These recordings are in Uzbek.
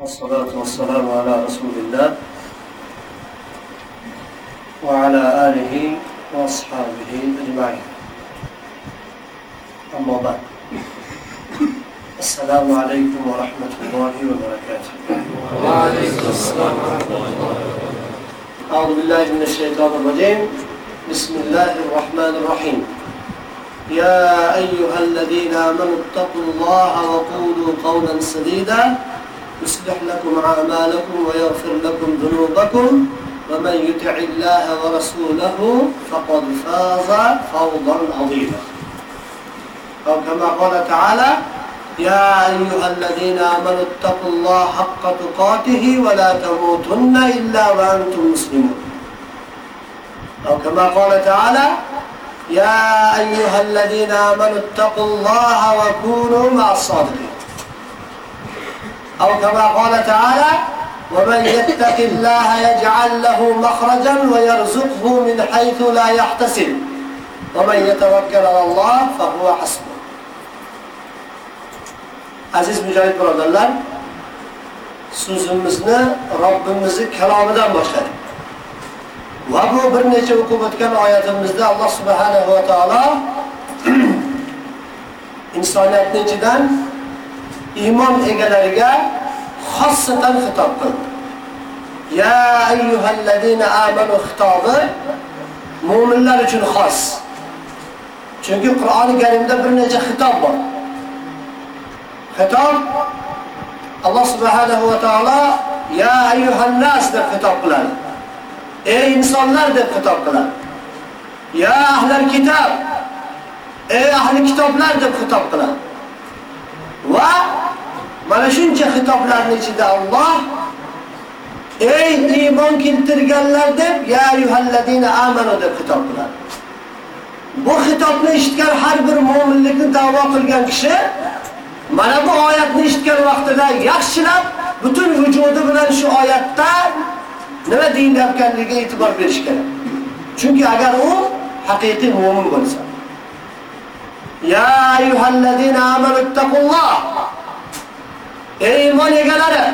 والصلاة والسلام على رسول الله وعلى آله وأصحابه أجمعين. أما بعد السلام عليكم ورحمة الله وبركاته. وعليكم السلام ورحمة الله وبركاته. أعوذ بالله من الشيطان الرجيم. بسم الله الرحمن الرحيم. يا أيها الذين آمنوا اتقوا الله وقولوا قولا سديدا يصلح لكم أعمالكم ويغفر لكم ذنوبكم ومن يطع الله ورسوله فقد فاز فوزا عظيما. أو كما قال تعالى يا أيها الذين آمنوا اتقوا الله حق تقاته ولا تموتن إلا وأنتم مسلمون. أو كما قال تعالى يا أيها الذين آمنوا اتقوا الله وكونوا مع الصادقين. أو كما قال تعالى ومن يتق الله يجعل له مخرجا ويرزقه من حيث لا يحتسب ومن يتوكل على الله فهو حسبه. عزيز مجاهد برادرلار سوزمزنا ربمز كلامدان باشلار وابو برنيش وقوبت كان آياتمزدا الله سبحانه وتعالى إنسانيات نجدان iymon egalariga xossatan xitob qildi. Ya ayyuhallazina amanu xitobi mo'minlar uchun xos. Chunki qur'oni karimda bir necha xitob bor. Xitob alloh subhanahu va taolo ya ayyuhannas deb xitob qiladi. Ey insonlar deb xitob qiladi. Ya ahlal kitob ey ahli kitoblar deb xitob qiladi. Va mana shuncha xitoblarni ichida Alloh ey iymon keltirganlar deb ya ayyuhallazina amanu deb xitob qiladi. Bu xitobni eshitgan har bir mu'minlikni da'vo qilgan kishi mana bu oyatni eshitgan vaqtida yaxshilab butun vujudi bilan shu oyatda nima deyilayotganligiga e'tibor berish kerak. Chunki agar u haqiqiy mu'min bo'lsa Ya ayyuhallazina amanu taqulloh Ey iymon egalari,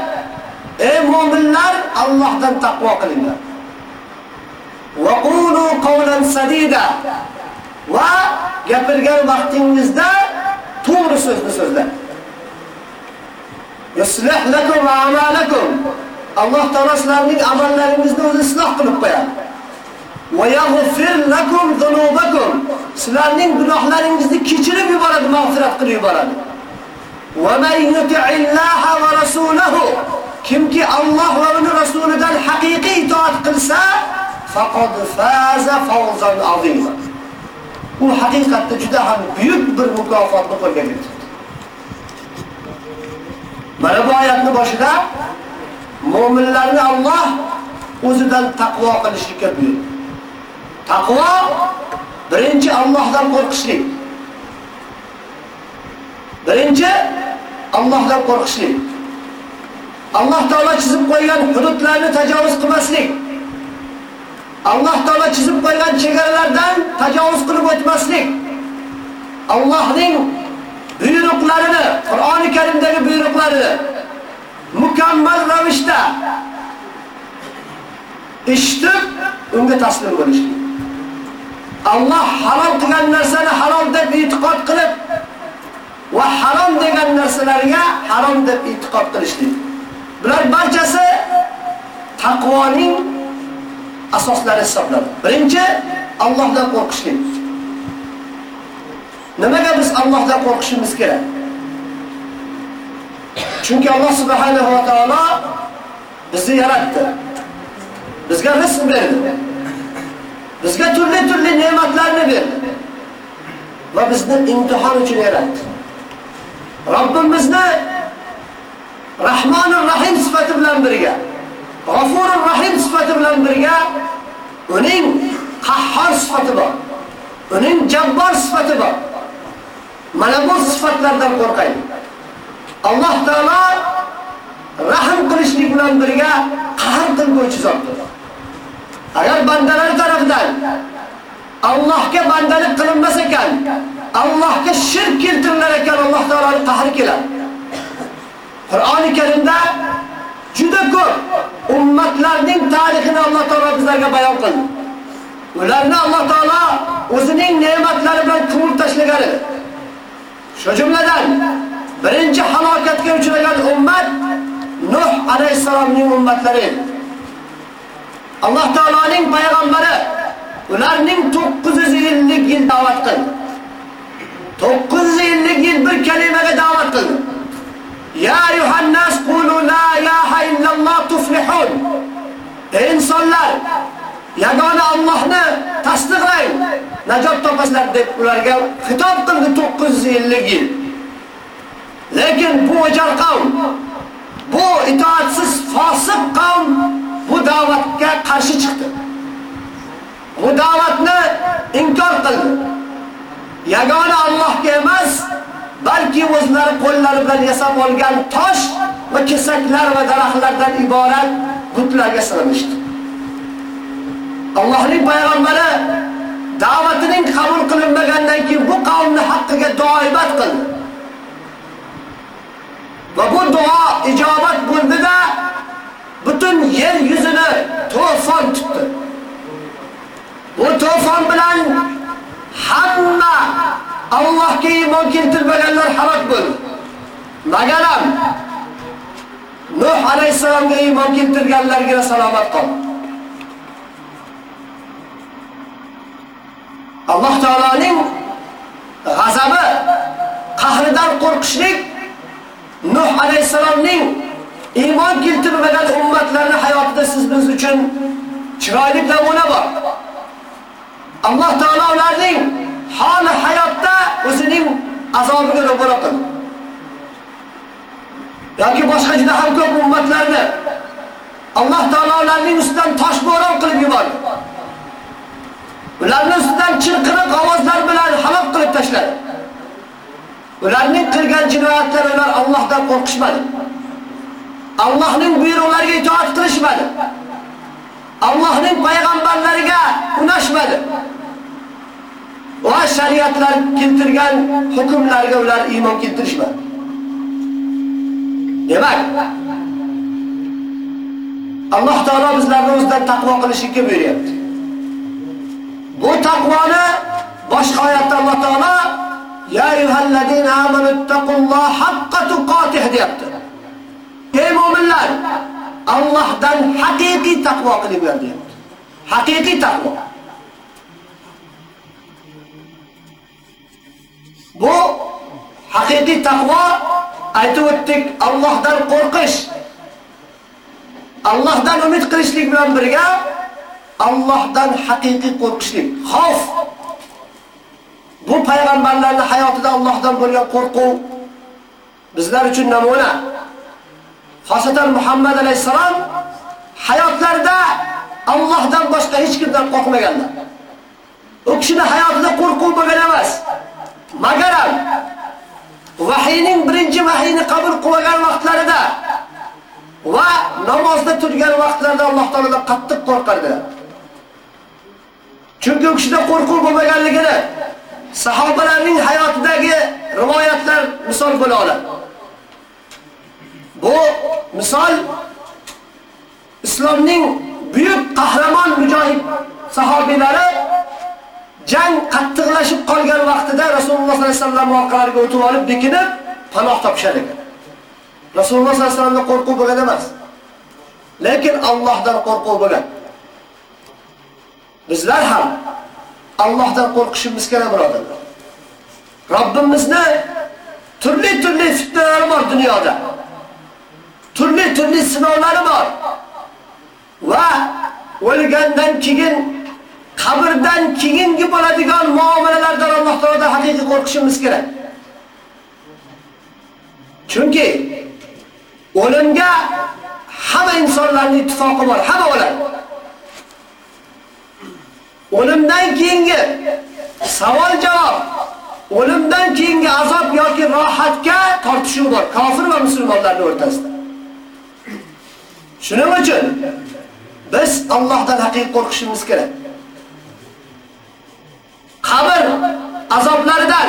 ey mu'minlar, Allohdan taqvo qilinglar. Va qulu qawlan sadida. Va gapirgan vaqtingizda to'g'ri so'zni so'zlang. Yuslih lakum a'malakum. Alloh taolo sizlarning amallaringizni o'zi isloh qilib qo'yadi. Va yaghfir lakum dhunubakum. Sizlarning gunohlaringizni kechirib yuboradi, mag'firat qilib yuboradi. وَمَنْ يُطِعِ اللَّهَ وَرَسُولَهُ Kimki Alloh va uning rasulidan haqiqiy itoat qilsa, faqad faza fawzan azima. U haqiqatda juda ham buyuk bir mukofotni qo'lga kiritdi. Mana bu oyatning boshida mu'minlarni Alloh o'zidan taqvo qilishga buyurdi. Taqvo birinchi Allohdan qo'rqishlik. Birinchi Allohdan qo'rqishlik. Alloh taolo chizib qo'ygan hududlarni tajovuz qilmaslik. Alloh taolo chizib qo'ygan chegaralardan tajovuz qilib o'tmaslik. Allohning buyruqlarini, Qur'oni Karimdagi buyruqlarini mukammal ravishda eshitib, unga taslim bo'lishlik. Alloh halol qilgan narsani halol deb e'tiqod qilib va harom degan narsalarga harom deb e'tiqod qilishlik. Bular barchasi taqvoning asoslari hisoblanadi. Birinchi Allohdan qo'rqishlik. Nimaga biz Allohdan qo'rqishimiz kerak? Chunki Alloh subhanahu va taolo bizni yaratdi. Bizga rizq berdi. Bizga turli-turli ne'matlarni berdi. Va bizni imtihon uchun yaratdi. Robbimizni Rahmanur Rahim sifati bilan birga, G'afurur Rahim sifati bilan birga uning qahhor sifati bor. Uning jabbor sifati bor. Mana bu sifatlardan qo'rqaylik. Alloh taolo rahm qilishlik bilan birga qahr qilguvchi zotdir. Agar bandalar tarafidan Allohga bandalik qilinmasa ekan, Allohga shirk keltirilar ekan, Alloh taoloning qahri keladi. Qur'oni Karimda juda ko'p ummatlarning tarixini Alloh taolo bizlarga bayon qildi. Ularni Alloh taolo o'zining ne'matlari bilan ko'mib tashlagan edi. Shu jumladan birinchi halokatga uchragan ummat Nuh alayhisalomning ummatlari edi. Alloh taoloning payg'ambari ularning 950 yil da'vat qildi. 900 yillik yil bir kalimaga da'vat qildi. Ya yuhannas qulu la ilaha illalloh tuflihun. Ey insonlar, yagona Allohni tasdiqlang, najot topasizlar deb ularga xitob qildi 900 yillik yil. Lekin bu ajal qavm, bu itoatsiz fosiq qavm bu da'vatga qarshi chiqdi. Bu da'vatni inkor qildi. Yagona Allohga emas, balki o'zlari qo'llari bilan yasab olgan tosh va kesaklar va daraxtlardan iborat butlarga sig'inishdi. Allohning payg'ambari da'vatining qabul qilinmagandan keyin bu qavmni haqqiga duoibat qildi. Va bu duo ijobat bo'ldida butun yer yuzini to'fon tutdi. Bu to'fon bilan hamma Allohga iymon keltirmaganlar halok bo'ldi. Magaram Nuh alayhisalomga iymon keltirganlarga salomat qol. Alloh taolaning g'azabi, qahridan qo'rqishlik Nuh alayhisalomning iymon keltirmagan ummatlarning hayotida siz biz uchun chiroyli namuna bor. Alloh taolo ularning holi hayotda o'zining azobiga ro'baro qildi. yoki boshqa juda ham ko'p ummatlarni Alloh taolo ularning ustidan tosh bo'ron qilib yubordi. Ularning ustidan chirqiriq ovozlar bilan halok qilib tashladi. Ularning qilgan jinoyatlari ular Allohdan qo'rqishmadi. Allohning buyruqlariga itoat qilishmadi. Allohning payg'ambarlariga unashmadi. Va shariatlar keltirgan hukmlarga ular iymon keltirishmadi. Demak, Alloh taolo bizlarni o'zidan taqvo qilishga buyuryapti. Bu taqvoni boshqa oyatda Alloh taolo Ya ayyuhallazina amanu taqulloha haqqa tuqatih deyapti. Ey mu'minlar, Allohdan haqiqiy taqvo qilinglar deyapti. Haqiqiy taqvo. Bu haqiqiy taqvo aytib o'tdik Allohdan qo'rqish. Allohdan umid qilishlik bilan birga Allohdan haqiqiy qo'rqishlik, xavf. Bu payg'ambarlarning hayotida Allohdan bo'lgan qo'rquv bizlar uchun namuna. Xosatan Muhammad alayhisalom hayotlarida Allohdan boshqa hech kimdan qo'rqmaganlar. U kishining hayotida qo'rquv bo'lgan emas. Magaram vahiyning birinchi vahiyni qabul qilgan vaqtlarida va namozda turgan vaqtlarda Alloh taolodan qattiq qo'rqardilar. Chunki u kishida qo'rquv bo'lmaganligini sahobalarning hayotidagi rivoyatlar misol bo'la oladi. Bu misol islomning buyuk qahramon mujohid sahobiylari jang qattiqlashib qolgan vaqtida Rasululloh sollallohu alayhi vasallam orqalariga o'tib olib bekinib panoh topishar ekan. Rasululloh sollallohu alayhi vasallamda qo'rquv bo'lgan emas. Lekin Allohdan qo'rquv bo'lgan. bizlar ham Allohdan qo'rqishimiz kerak birodarlar. Robbimizni turli-turli fitnalari bor dunyoda. Turli-turli sinovlari bor. Va o'lgandan keyin qabrdan keyingi bo'ladigan muomalalardan Alloh taolodan haqiqiy qo'rqishimiz kerak. Chunki o'limga hamma insonlarning ittifoqi bor, hamma o'ladi. O'limdan keyingi savol javob, o'limdan keyingi azob yoki rohatga tortishuv bor kofir va musulmonlarning o'rtasida. Shuning uchun biz Allohdan haqiqiy qo'rqishimiz kerak. Qabr azoblaridan,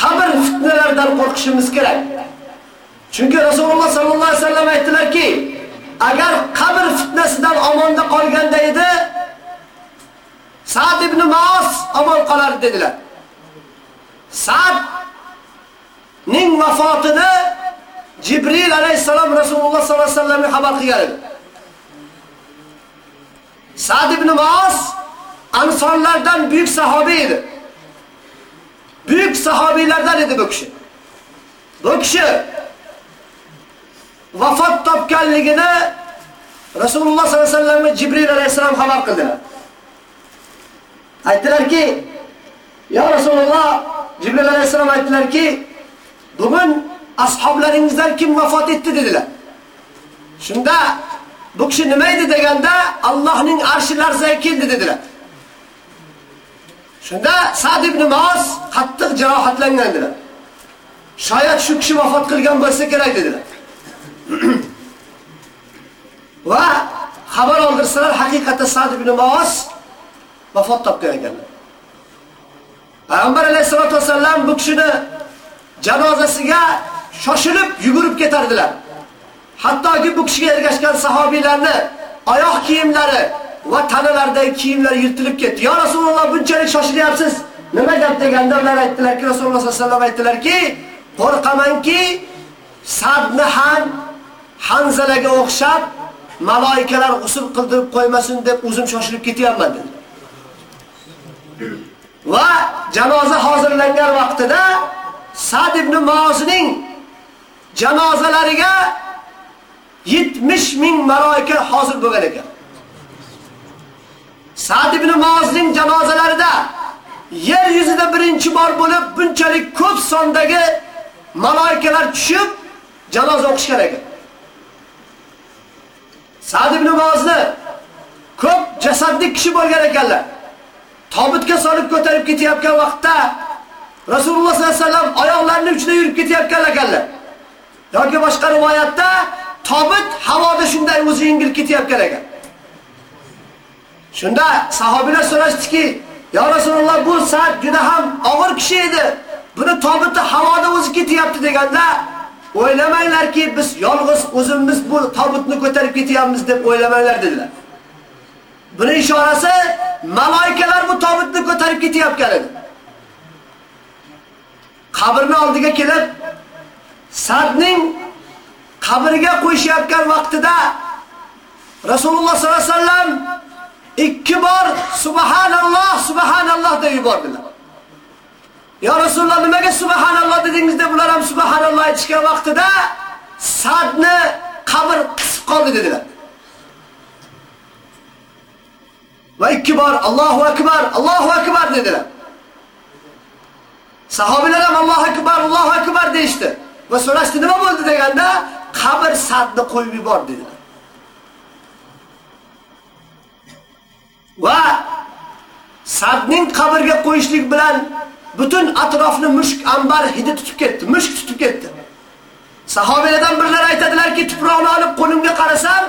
qabr fitnalaridan qo'rqishimiz kerak. Chunki Rasululloh sallallohu alayhi vasallam aytdilarki, agar qabr fitnasidan omonda qolganda edi, Sa'd ibn Mas omon qolar dedilar. Sa'd ning vafotini Jibril alayhisalom Rasululloh sallallohu alayhi vasallamga xabar qilgan edi. Sa'd ibn Mas Ansarlardan büyük sahabeydi. Büyük sahabilerden idi bu kişi. Bu kishi vafot topganligini Rasululloh sallallohu alayhi vasallamga Jibril haber xabar qildilar. Aytdilarki, "Ya Rasululloh, Jibril ettiler aytdilarki, bugun ashoblaringizdan kim vafot etdi?" dedilar. Shunda bu kishi nima edi deganda, Allohning arshi larzaga keldi dedilar. Shunda Sa'd ibn Mas qattiq jarohatlangandilar. Shoyat shu kishi vafot qilgan bo'lsa kerak dedilar. Va xabar oldirsalar, haqiqatda Sa'd ibn Mas vafot topgan ekanlar. Payg'ambar alayhisolatu vasallam bu kishini janozasiga shoshilib yugurib ketardilar. Hattoki bu kishiga ergashgan sahobiylarni oyoq kiyimlari va tanalardagi kiyimlar yirtilib ketdi. "Ya Rasululloh, bunchalik shoshilyapsiz. Nima gap?" deganda ular aytdilarki, Rasululloh sollallohu alayhi vasallam aytdilarki, "Qo'rqamanki, Sadni ham Hanzalaga o'xshab malaikalar usul qildirib qo'ymasin deb o'zim shoshilib ketyapman" dedi. Va janoza hozirlangan vaqtida Sa'd ibn Mu'ozning janozalariga 70 ming malaika hozir bo'lgan ekan. Sa'd ibn Muaz'ning janozalarida yer yuzida birinchi bor bo'lib bunchalik ko'p sondagi malaikalar tushib janoza o'qishgan ekan. Sa'd ibn Muazni ko'p jasadli kishi bo'lgan ekanlar. Tobutga solib ko'tarib ketayotgan vaqtda Rasululloh sollallohu alayhi vasallam oyoqlarini uchida yurib ketayotgan ekanlar. Yoki boshqa rivoyatda tobut havoda shunday o'zi yengil ketayotgan ekan. Shunda sahobilar so'rashdiki, "Ya Rasululloh, bu Sa'd juda ham og'ir kishi edi. Buni tobuti havoda o'zi ketyapti" deganda, "O'ylamanglarki, biz yolg'iz o'zimiz bu tobutni ko'tarib ketyapmiz" deb o'ylamanglar dedilar. Buni ishorasi malaikalar bu tobutni ko'tarib ketyapgan edi. Qabrning oldiga kelib, Sa'dning qabriga qo'yishayotgan vaqtida Rasululloh sollallohu alayhi vasallam ikki bor subhanalloh subhanalloh deb yubordilar. Ya Rasululloh nimaga subhanalloh dedingiz deb ular ham subhanalloh aytishgan vaqtida Sa'dni qabr qisib qoldi dedilar. Va ikki bor Allohu akbar, Allohu akbar dedilar. Sahobalar ham Allohu akbar, Allohu akbar deyishdi. Va so'rashdi nima bo'ldi deganda qabr Sa'dni qo'yib yubor dedilar. Va Sa'dning qabrga qo'yishlik bilan butun atrofni mushk ambar hidi tutib ketdi, mushk tutib ketdi. Sahobalardan birlar aytadilarki, tuproqni olib qo'limga qarasam,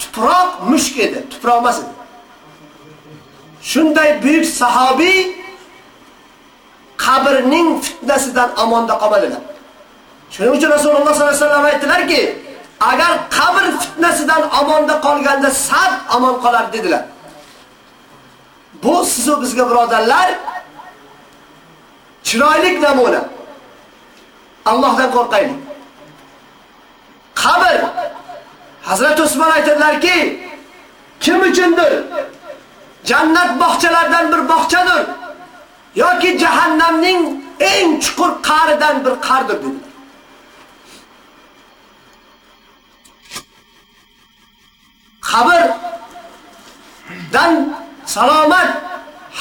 tuproq mushk edi, tuproq emas edi. Shunday buyuk sahobiy qabrning fitnasidan amonda qolmadilar. Shuning uchun Rasululloh sollallohu alayhi vasallam aytdilarki, agar qabr fitnasidan amonda qolganda sad amon qolar dedilar. Bu sizu bizga birodarlar chiroyli namuna. Allohdan qo'rqaylik. Qabr Hazrat Usmon aytadilarki, kim uchundir jannat bog'chalaridan bir bog'chadir yoki jahannamning eng chuqur qa'ridan bir qardir dedilar. dan salomat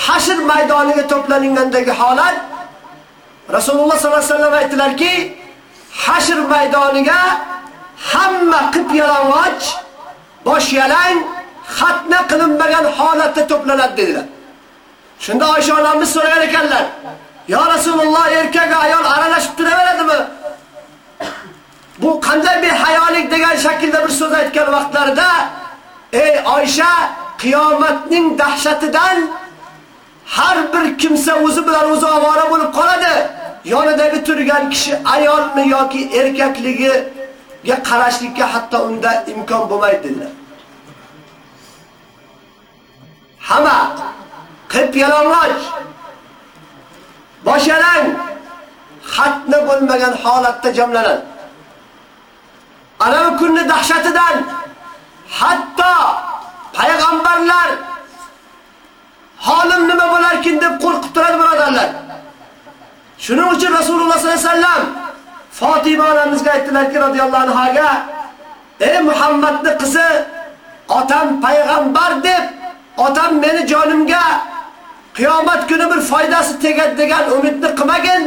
hashr maydoniga to'planingandagi holat Rasululloh sollallohu alayhi vasallam aytdilarki, hashr maydoniga hamma qip yalang'och, bosh yalang, xatna qilinmagan holatda to'planadi dedilar. Shunda Oysha onamiz so'ragan ekanlar: "Ya Rasululloh, erkak ayol aralashib turaveradimi?" Bu qanday bir hayolik degan shaklda bir so'z aytgan vaqtlarida, "Ey Oysha, qiyomatning dahshatidan har bir kimsa o'zi bilan o'zi avora bo'lib qoladi. Yonidagi turgan kishi ayolmi yoki erkakligiga qarashlikka hatto unda imkon bo'lmaydi. Hamma qip yalang'och boshalang xatni bo'lmagan holatda jamlanadi. Ana bu kunni dahshatidan hatto payg'ambarlar holim nima bo'larkin deb qo'rqib turadi birodarlar. Shuning uchun Rasululloh sollallohu alayhi vasallam Fatima onamizga aytdilarki radhiyallohu anhaga: "Ey Muhammadning qizi, otam payg'ambar deb, otam meni jonimga qiyomat kuni bir foydasi tegadi degan umidni qilmagin,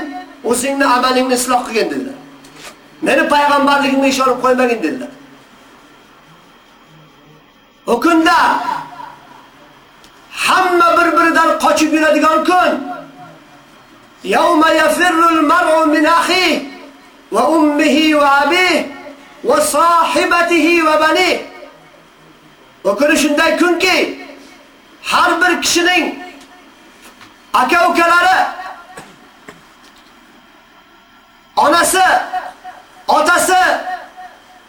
o'zingni amalingni isloh qilgin" dedilar. Meni payg'ambarligimga ishonib qo'ymagin dedilar. O kunda hamma bir-biridan qochib yuradigan kun. Yawma yafirrul mar'u min akhihi va ummihi va abihi va sahibatihi va bani. O kun shunday kunki, har bir kishining aka-ukalari onasi, otasi,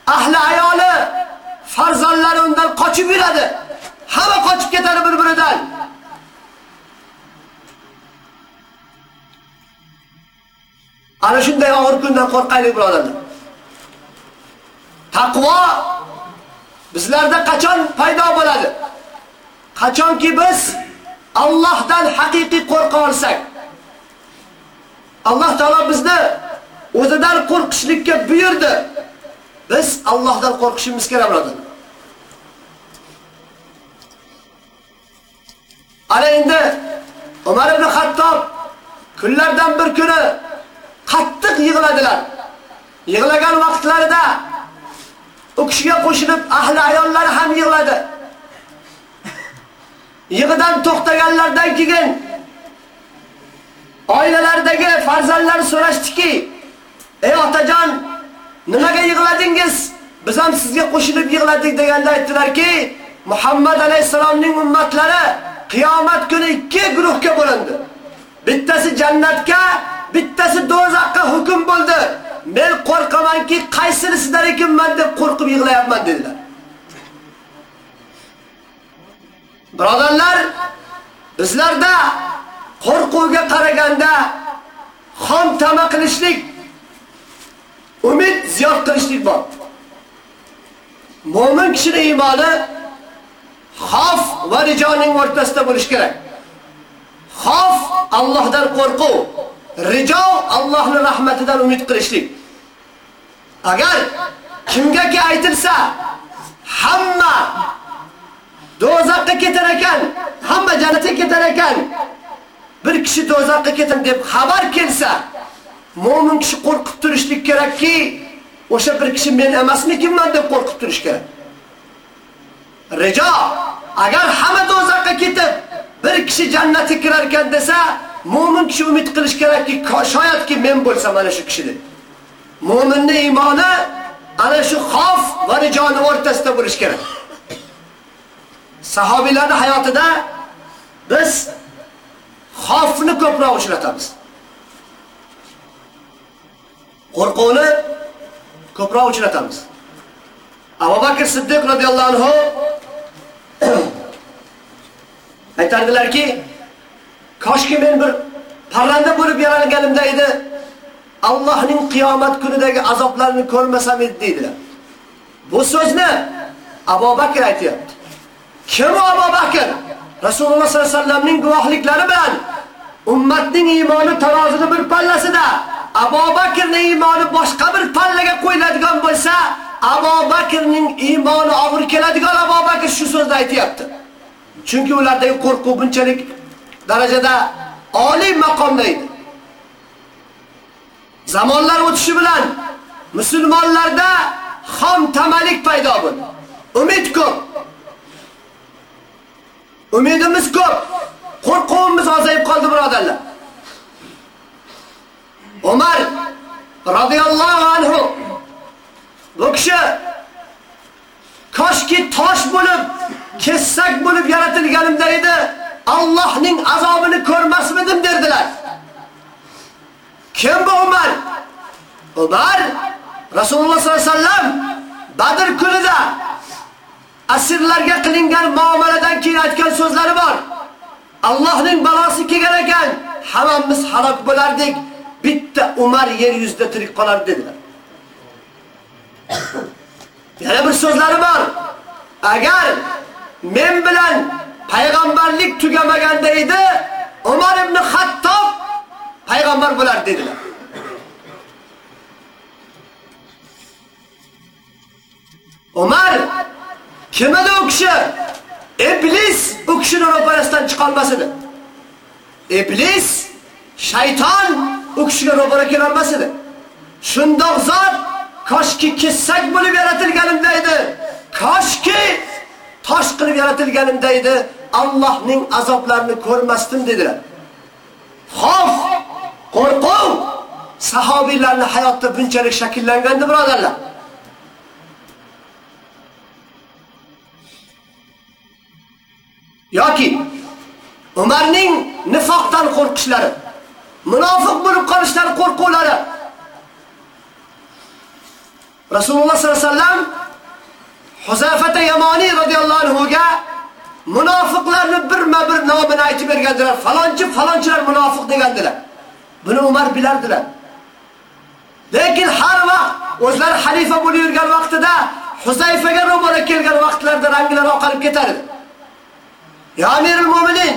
ahli ayoli, farzandlari undan qochib yuradi. Hamma qochib ketadi bir-biridan. Ana shunday og'ir kundan qo'rqaylik birodarlar. Taqvo bizlarda qachon paydo bo'ladi? Qachonki biz Allohdan haqiqiy qo'rqa olsak. Alloh taolo bizni o'zidan qo'rqishlikka buyurdi. Biz Allohdan qo'rqishimiz kerak birodar. Ana endi Umar ibn Xattob kunlardan bir kuni qattiq yig'ladilar. Yig'lagan vaqtlarida u kishiga qo'shilib ahli ayollari ham yig'ladi. Yig'idan to'xtaganlardan keyin oilalaridagi farzandlar so'rashdiki: "Ey otajon, nimaga yig'ladingiz? Biz ham sizga qo'shilib yig'ladik" deganda aytdilarki, Muhammad alayhisalomning ummatlari qiyomat kuni ikki guruhga bo'lindi. Bittasi jannatga, bittasi do'zaxga hukm bo'ldi. Men qo'rqamanki, qaysinisidan ekanman deb qo'rqib yig'layapman dedilar. Birodarlar, bizlarda qo'rquvga qaraganda xom tama qilishlik, umid ziyod qilishlik bor. Mo'min kishining iymoni Xof va rijoning o'rtasida bo'lish kerak. Xof Allohdan qo'rquv, rijo Allohning rahmatidan umid qilishlik. Agar kimgaki aytilsa, hamma do'zaxga ketar ekan, hamma jannatga ketar ekan, bir kishi do'zaxga ketar deb xabar kelsa, mo'min kishi qo'rqib turishlik kerakki, o'sha bir kishi men emasmikinman deb qo'rqib turish kerak. Rijo agar hamma do'zaxga ketib bir kishi jannatga kirar ekan desa, mu'min kishi umid qilish kerakki, shoyatki men bo'lsam mana shu kishi deb. Mu'minning iymoni ana shu xof va rijoni o'rtasida bo'lish kerak. Sahobilarning hayotida biz xofni ko'proq uchratamiz. Qo'rquvni ko'proq uchratamiz. Abu Bakr Siddiq radhiyallohu anhu aytardilarki, koshki men bir parranda bo'lib yaralganimda edi, Allohning qiyomat kunidagi azoblarini ko'rmasam edi dedilar. Bu so'zni Abu Bakr aytayapti. Kim Abu Bakr? Rasululloh sollallohu alayhi vasallamning guvohliklari bilan ummatning iymoni tarozini bir pallasida Abu Bakrning iymoni boshqa bir pallaga qo'yiladigan bo'lsa, Abu Bakrning iymoni og'ir keladigan Abu Bakr shu so'zni aytayapti. Chunki ulardagi qo'rquv bunchalik darajada oliy maqomda edi. Zamonlar o'tishi bilan musulmonlarda xom tamalik paydo bo'ldi. Umid ko'p. Umidimiz ko'p. Qo'rquvimiz ozayib qoldi birodarlar. Umar radhiyallohu anhu bu kishi koshki tosh bo'lib, kessak bo'lib yaratilganimda edi, Allohning azobini ko'rmasmidim derdilar. Kim bu Umar? Umar Rasululloh sollallohu alayhi vasallam Badr kunida asirlarga qilingan muomaladan keyin aytgan so'zlari bor. Allohning balosi kelgan ekan, hammamiz halok bo'lardik. Bitta Umar yer yuzida tirik qolar dedilar. Yana bir so'zlari bor. Agar men bilan payg'ambarlik tugamaganda edi, Umar ibn Xattob payg'ambar bo'lar dedilar. Umar kim edi u kishi? Iblis u kishini ro'parasidan chiqa olmas edi. Iblis, shayton u kishiga ro'para kela olmas edi. Shundoq zot koshki kessak bo'lib yaratilganimda edi. Koshki tosh qilib yaratilganimda edi. Allohning azoblarini ko'rmasdim dedilar. Xof, qo'rquv sahobiylarning hayotda bunchalik shakllangandi birodarlar. yoki Umarning nifoqdan qo'rqishlari, munofiq bo'lib qolishlari qo'rquvlari. Rasululloh sollallohu alayhi vasallam Huzafata Yamoni radhiyallohu anhu ga munofiqlarni birma-bir nomini aytib bergandilar. Falonchi, falonchilar munofiq degandilar. Buni Umar bilardilar. Lekin har vaqt o'zlari xalifa bo'lib yurgan vaqtida Huzayfaga ro'bara kelgan vaqtlarda ranglari oqarib ketar edi. Ya Amirul Mu'minin,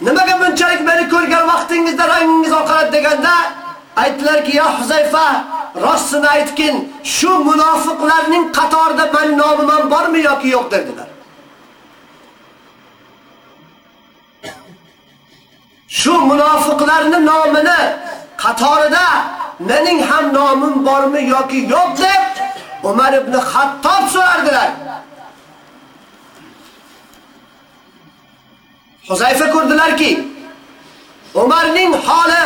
nimaga bunchalik meni ko'rgan vaqtingizda rangingiz oqaradi deganda aytdilarki, "Ya Huzayfa, rostini aytgin, shu munofiqlarning qatorida men nomim ham bormi yoki yo'q?" dedilar. Shu munofiqlarning nomini qatorida mening ham nomim bormi yoki yo'q deb Umar ibn Xattob so'rardilar. Huzayfa ko'rdilarki, Umarning holi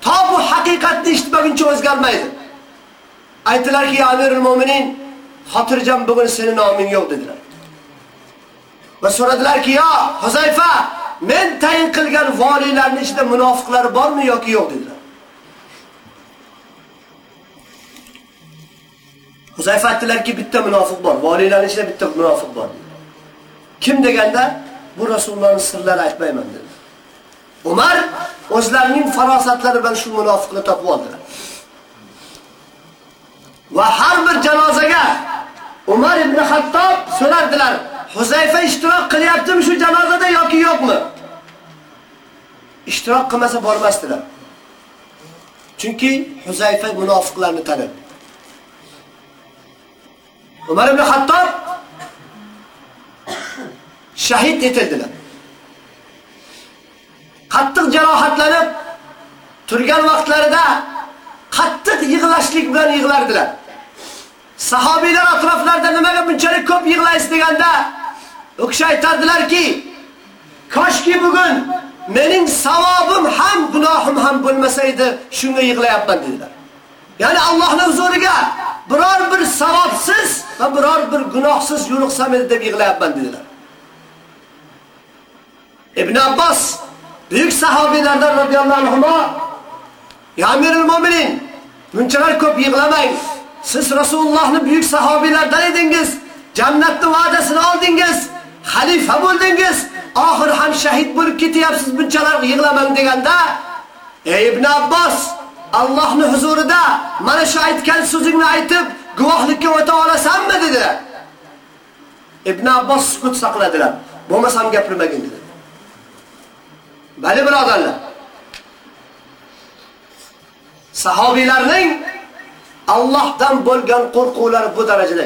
to bu haqiqatni eshitmaguncha o'zgarmaydi. Aytdilarki, Amirul Mu'minin, xotirjam bugun seni noming yo'q" dedilar. Va so'radilarki, "Yo, Huzayfa, men tayin qilgan valilarning ichida munofiqlar bormi yoki yo'q?" dedilar. Huzayfa aytdilarki, bitta munofiq bor, Valilarning ichida bitta munofiq bor. Kim deganda bu Rasulullohning sirlari aytmayman dedi. Umar o'zlarining farosatlari bilan shu munofiqni topib oldilar. Va har bir janozaga Umar ibn Xattob so'rardilar, Huzayfa ishtirok qilyaptimi shu janozada yoki yo'qmi? Ishtirok qilmasa bormasdilar. Chunki Huzayfa munofiqlarni tanidi. Umar ibn Xattob shahid etildilar. Qattiq jarohatlanib turgan vaqtlarida qattiq yig'lashlik bilan yig'lardilar. Sahobiylar atroflarida nimaga bunchalik ko'p yig'laysiz deganda, u kishi aytardilarki, koshki bugun mening savobim ham gunohim ham bo'lmasa edi, shunga yig'layapman dedilar. Ya'ni Allohning huzuriga biror bir savobsiz va biror bir gunohsiz yo'liqsam edi deb yig'layapman dedilar. Ibn Abbas büyük sahabilerden radıyallahu anhuma Ya Amirul Muminin münçeler ko'p yig'lamang. Siz Resulullah'ın buyuk sahabilerden edingiz. Jannatni va'dasini oldingiz. Halife bo'ldingiz. Oxir ham shahid bo'lib ketyapsiz bunchalar yig'lamang deganda Ey Ibn Abbas, Allohning huzurida mana shu aytgan so'zingni aytib guvohlikka o'ta olasanmi dedi. Ibn Abbas sukut saqladilar. Bo'lmasam gapirmagin dedi. Bali birodarlar. Sahobiylarning Allohdan bo'lgan qo'rquvlari bu darajada.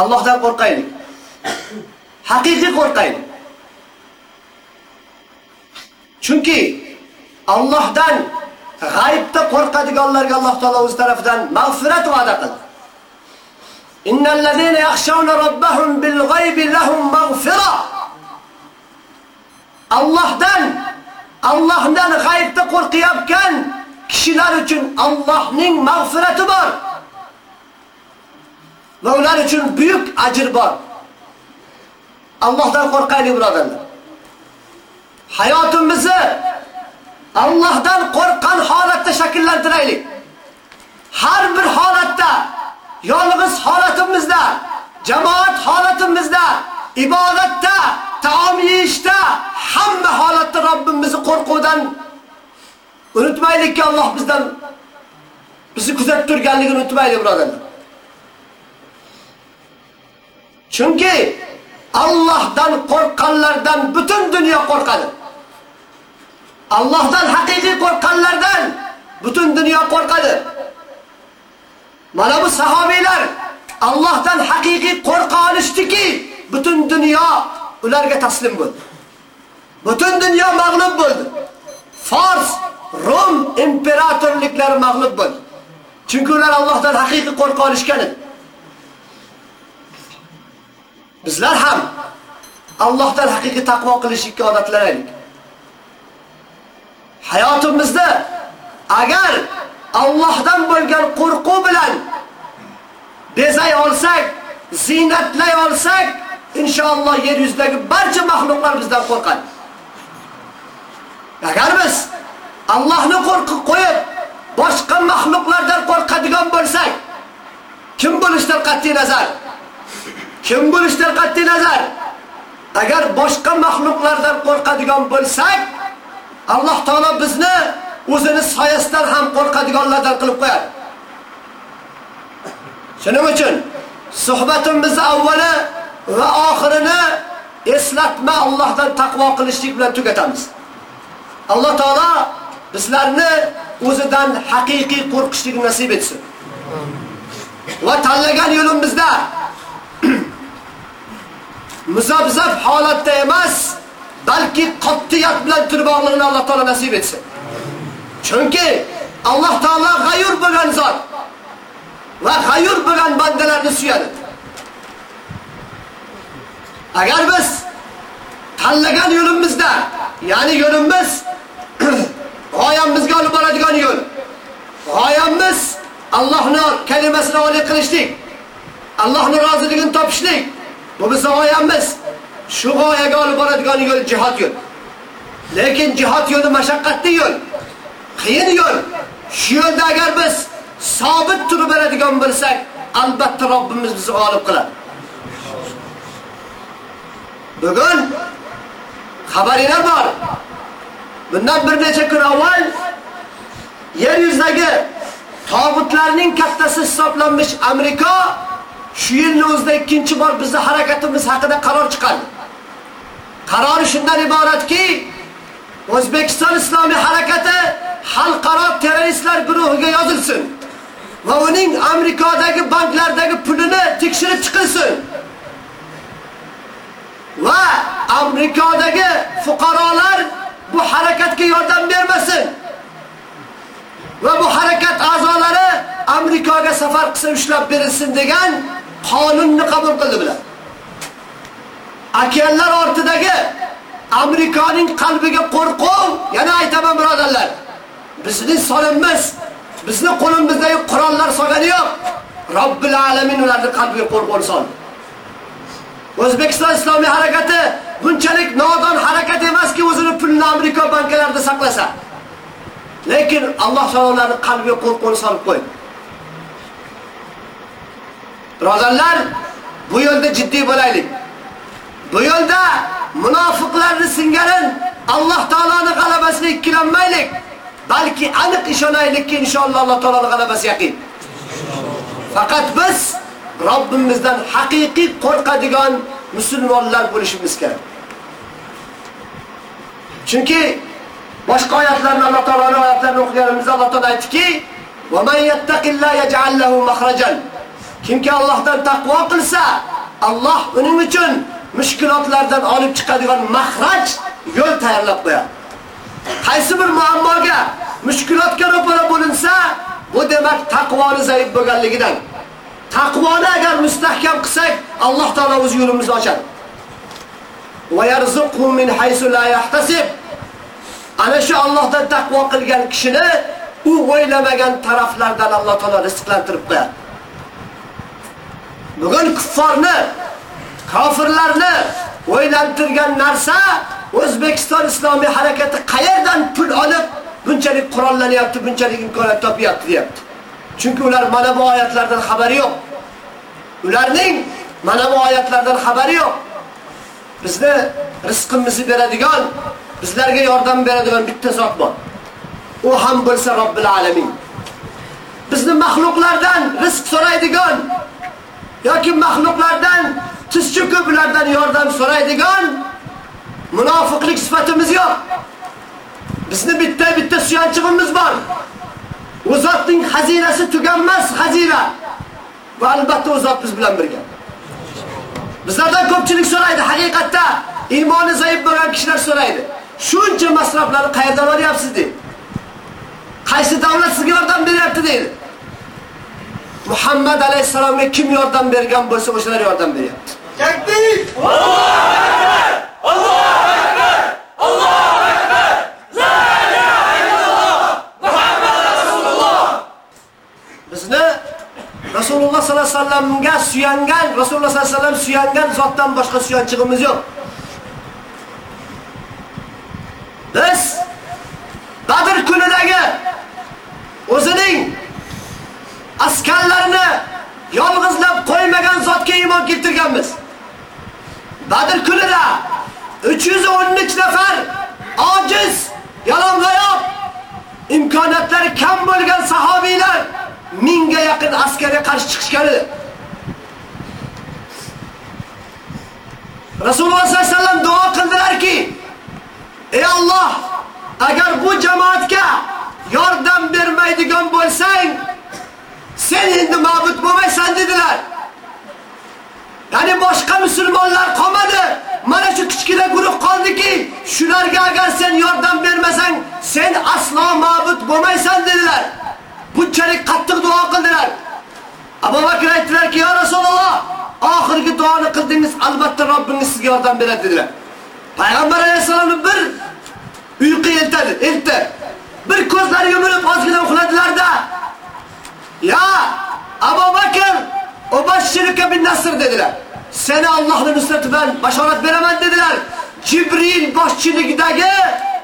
Allohdan qo'rqaylik. Haqiqiy qo'rqaylik. Chunki Allohdan g'aybda qo'rqadiganlarga Alloh taolo o'z tarafidan mag'firat va'da qildi. Innal ladina yakhshawna robbahum bil g'aybi lahum Allah'dan Allah'dan Allohdan g'aybda qo'rqayotgan kishilar uchun Allohning mag'firati bor. Ve onlar uchun buyuk ajr bor. Allohdan korkaylı birodarlar. Hayotimizni Allohdan korkan holatda shakllantiraylik. Har bir holatda, yolg'iz holatimizda, jamoat holatimizda, ibodatda, taom yeyishda, hamma holatda Robbimizni qo'rquvdan unutmaylikki Alloh bizdan bizni kuzatib turganligini unutmaylik birodarlar. Chunki Allohdan qo'rqqanlardan butun dunyo qo'rqadi. Allohdan haqiqiy qo'rqqanlardan butun dunyo qo'rqadi. Mana bu sahobiylar Allohdan haqiqiy qo'rqa olishdiki, butun dunyo ularga taslim bo'ldi. Butun dunyo mag'lub bo'ldi. Fors, Rom imperatorliklari mag'lub bo'ldi. Chunki ular Allohdan haqiqiy qo'rqa olishgan edi. Bizlar ham Allohdan haqiqiy taqvo qilishga odatlanaylik. Hayotimizda agar Allohdan bo'lgan qo'rquv bilan bezay olsak, zinatlay olsak, inshaalloh yer yuzidagi barcha mahluqlar bizdan qo'rqadi. Agar biz Allohni qo'rqib qo'yib, boshqa mahluqlardan qo'rqadigan bo'lsak, kim bo'lishdan qatti nazar? Kim bo'lishdan qatti nazar? Agar boshqa mahluqlardan qo'rqadigan bo'lsak, Alloh taolo bizni o'zini soyasidan ham qo'rqadiganlardan qilib qo'yadi. Shuning uchun suhbatimizni avvali va oxirini eslatma Allohdan taqvo qilishlik bilan tugatamiz. Alloh taolo bizlarni o'zidan haqiqiy qo'rqishlik nasib etsin. Va tanlagan yo'limizda muzabzab holatda emas, balki qat'iyat bilan turmoqligini Alloh taolo nasib etsin. Chunki Alloh taolo g'ayur bo'lgan zot va g'ayur bo'lgan bandalarni suyadi. Agar biz tanlagan yo'limizda, ya'ni yo'limiz g'oyamizga olib boradigan yo'l. G'oyamiz Allohning kalimasini oliy qilishlik, Allohning roziligini topishlik. Bu bizning g'oyamiz. Shu g'oyaga olib boradigan yo'l jihad yo'l. Lekin jihad yo'li mashaqqatli yo'l. Qiyin yo'l. Shu yo'lda agar biz sobit turib beradigan bo'lsak, albatta Robbimiz bizni g'olib qiladi. Bugun xabaringlar bor. Bundan bir necha kun avval yer yuzidagi tog'utlarning kattasi hisoblanmish Amerika shu yilning o'zida ikkinchi bor bizning harakatimiz haqida qaror chiqardi. Qarori shundan iboratki, O'zbekiston Islomiy harakati xalqaro terroristlar guruhiga yozilsin va uning Amerikadagi banklardagi pulini tekshirib chiqilsin. Va Amerikadagi fuqarolar bu harakatga yordam bermasin. Va bu harakat a'zolari Amerikaga safar qilsa ushlab berilsin degan qonunni qabul qildi bular. Okeanlar ortidagi Amerikaning qalbiga qo'rquv, yana aytaman birodarlar. Bizning sonimiz, bizning qo'limizdagi qurollar solgani yo'q. Robbil alamin ularning qalbiga qo'rquv soldi. O'zbekiston Islomiy harakati bunchalik nodon harakat emaski o'zini pulini Amerika bankalarida saqlasa. Lekin Alloh taolaning qalbiga qo'rquv solib qo'ydi. Birodarlar, bu yo'lda jiddiy bo'laylik. Bu yo'lda munofiqlarni singarin Alloh taoloning g'alabasini ikkilanmaylik, balki aniq ishonaylikki inshaalloh Alloh taoloning g'alabasi yaqin. Faqat biz Robbimizdan haqiqiy qo'rqadigan musulmonlar bo'lishimiz kerak. Chunki boshqa oyatlarni Alloh taolaning oyatlarini o'qiganimizda Alloh taolay aytdiki: "Va man yattaqillaha yaj'al lahu makhrajan." Kimki Allohdan taqvo qilsa, Alloh uning uchun mushkulotlardan olib chiqadigan mahraj yo'l tayyorlab qo'yadi. Qaysi bir muammoga, mushkulotga ro'para bo'linsa, bu demak taqvoni zaif bo'lganligidan. Taqvoni agar mustahkam qilsak, Alloh taolo o'z yo'limizni ochadi. Va yarzuqhu min haysu la yahtasib. Ana shu Allohdan taqvo qilgan kishini u o'ylamagan taraflardan Alloh taolo rizqlantirib qo'yadi. Bugun kuffarni, Kafirlarni o'ylantirgan narsa O'zbekiston islomiy harakati qayerdan pul olib bunchalik qurollanyapti, bunchalik imkoniyat topyapti deyapti. Chunki ular mana bu oyatlardan xabari yo'q. Ularning mana bu oyatlardan xabari yo'q. Bizni rizqimizni beradigan, bizlarga yordam beradigan bitta zot bor. U ham bo'lsa Robbil alamin. Bizni mahluqlardan rizq so'raydigan yoki mahluqlardan tiz cho'kib ulardan yordam so'raydigan munofiqlik sifatimiz yo'q. Bizni bitta bitta suyanchig'imiz bor. U zotning xazinasi tuganmas xazina. Va albatta u zot biz bilan birga. Bizlardan ko'pchilik so'raydi, haqiqatda iymoni zaif bo'lgan kishilar so'raydi. Shuncha masraflarni qayerdan olyapsiz deydi. Qaysi davlat sizga yordam beryapti deydi. Muhammad alayhisalomga kim yordam bergan bo'lsa, o'shalar yordam beryapti. Takbir! Bizni Rasululloh sallallohu alayhi vasallamga suyangan, Rasululloh sallallohu alayhi vasallam suyangan zotdan boshqa suyanchig'imiz yo'q. Biz Badr kunidagi o'zining askarlarini yolg'izlab qo'ymagan zotga iymon keltirganmiz. Badr kunida 313 nafar ojiz, yalang'oyoq, imkoniyatlari kam bo'lgan sahobiylar mingga yaqin askarga qarshi chiqishgan edi. Rasululloh sollallohu alayhi vasallam duo qildilarki: "Ey Alloh, agar bu jamoatga yordam bermaydigan bo'lsang, sen endi ma'bud bo'lmaysan" dedilar. Ya'ni boshqa musulmonlar qolmadi. Mana shu kichkina guruh qoldiki, shularga agar sen yordam bermasang, sen aslo ma'bud bo'lmaysan dedilar. Bunchalik qattiq duo qildilar. Abu Bakr aytdilarki, "Ya Rasululloh, oxirgi duoni qildingiz, albatta Robbingiz sizga yordam beradi" dedilar. Payg'ambar alayhisolamni bir uyqu eltadi, eltdi. Bir ko'zlari yumilib ozgina uxladilarda, "Ya Abu Bakr, Ubashshiruka bin nasr dedilar. Seni Allohning nusrati bilan bashorat beraman dedilar. Jibril boshchiligidagi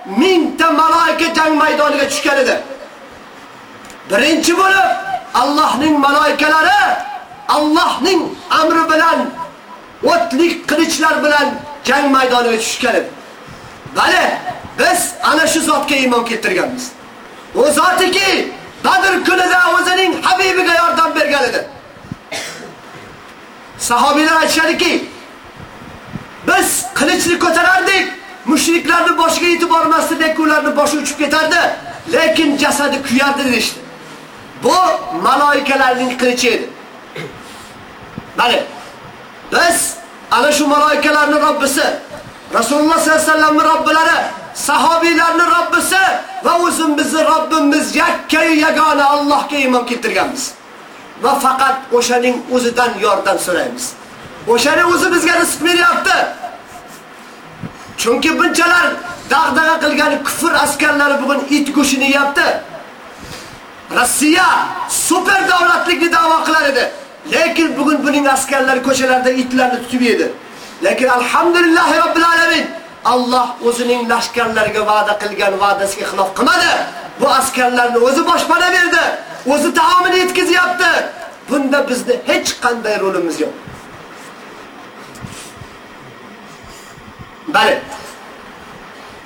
mingta malaika jang maydoniga tushgan edi. Birinchi bo'lib Allohning malaikalari Allohning amri bilan o'tlik qilichlar bilan jang maydoniga tushgan edi. Bali, biz ana shu zotga iymon keltirganmiz. U zotiki Badr kunida o'zining habibiga yordam bergan edi. Sahobiylar aytishadiki, biz qilichni ko'tarardik, mushriklarning boshiga yetib bormasdi, ularni ularning boshi uchib ketardi, lekin jasadi kuyardi deydi. Bu malaikalarning qilichi edi. Mana Biz ana shu malaikalarning Robbisi, Rasululloh sollallohu alayhi vasallamning Robbilari, sahobiylarning Robbisi va o'zimizni Robbimiz yakkayu yagona Allohga iymon keltirganmiz. Va faqat o'shaning o'zidan yordam so'raymiz. O'shani o'zi bizga rizq beryapti. Chunki bunchalar dag'dag'a qilgan kufr askarlari bugun it go'shini yapti. Rossiya super davlatlikni da'vo qilar edi. Lekin bugun buning askarlari ko'chalarda itlarni tutib yedi. Lekin alhamdulillah robbil alamin Alloh o'zining lashkarlariga va'da qilgan va'dasiga xilof qilmadi. Bu askarlarni o'zi boshpana berdi. O'zi taomini yetkazyapti. Bunda bizni hech qanday rolimiz yo'q. Bali.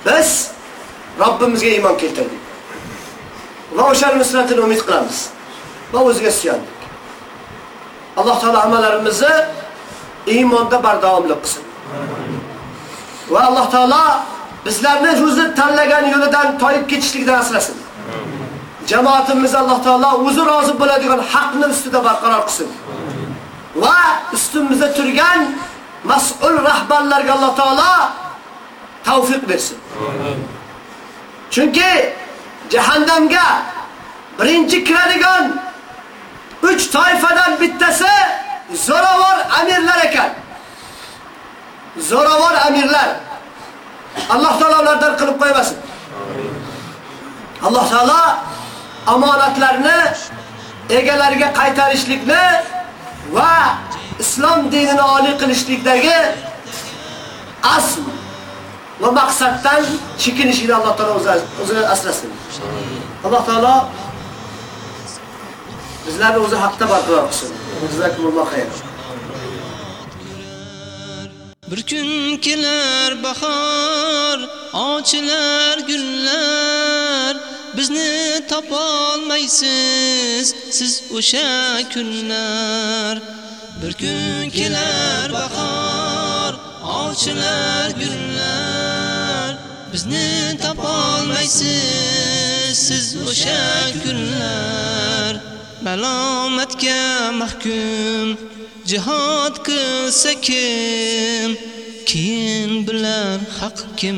Biz Robbimizga iymon keltirdik. Va o'sha nusratini umid qilamiz. Va o'ziga suyandik. Alloh taolo amallarimizni iymonda bardavomli qilsin. Va Alloh taolo bizlarni o'zi tanlagan yo'lidan toyib ketishlikdan asrasin. Jamoatimiz Alloh taolo o'zi rozi bo'ladigan haqni ustida barqaror qilsin. Va ustimizda turgan mas'ul rahbarlarga Alloh taolo tavfiq bersin. Chunki jahannamga birinchi kiradigan 3 toifadan bittasi zo'ravor amirlar ekan. Zo'ravor amirlar. Alloh taololardan qilib qo'ymasin. Alloh taolo omonatlarni egalariga qaytarishlikni va islom dinini oliy qilishlikdagi asl va maqsaddan chekinishini Alloh taolo o'zini asrasin. Alloh taolo bizlarni o'zi haqda barqaror qilsin. Jazakumulloh xayr. Bir kun kelar bahor, ochilar gullar. Bizni topolmaysiz siz o'sha kunlar. Bir kun kelar bahor, ochilar gullar. Bizni topolmaysiz siz o'sha kunlar. Malomatga mahkum jihad qilsa kim keyin bilar haq kim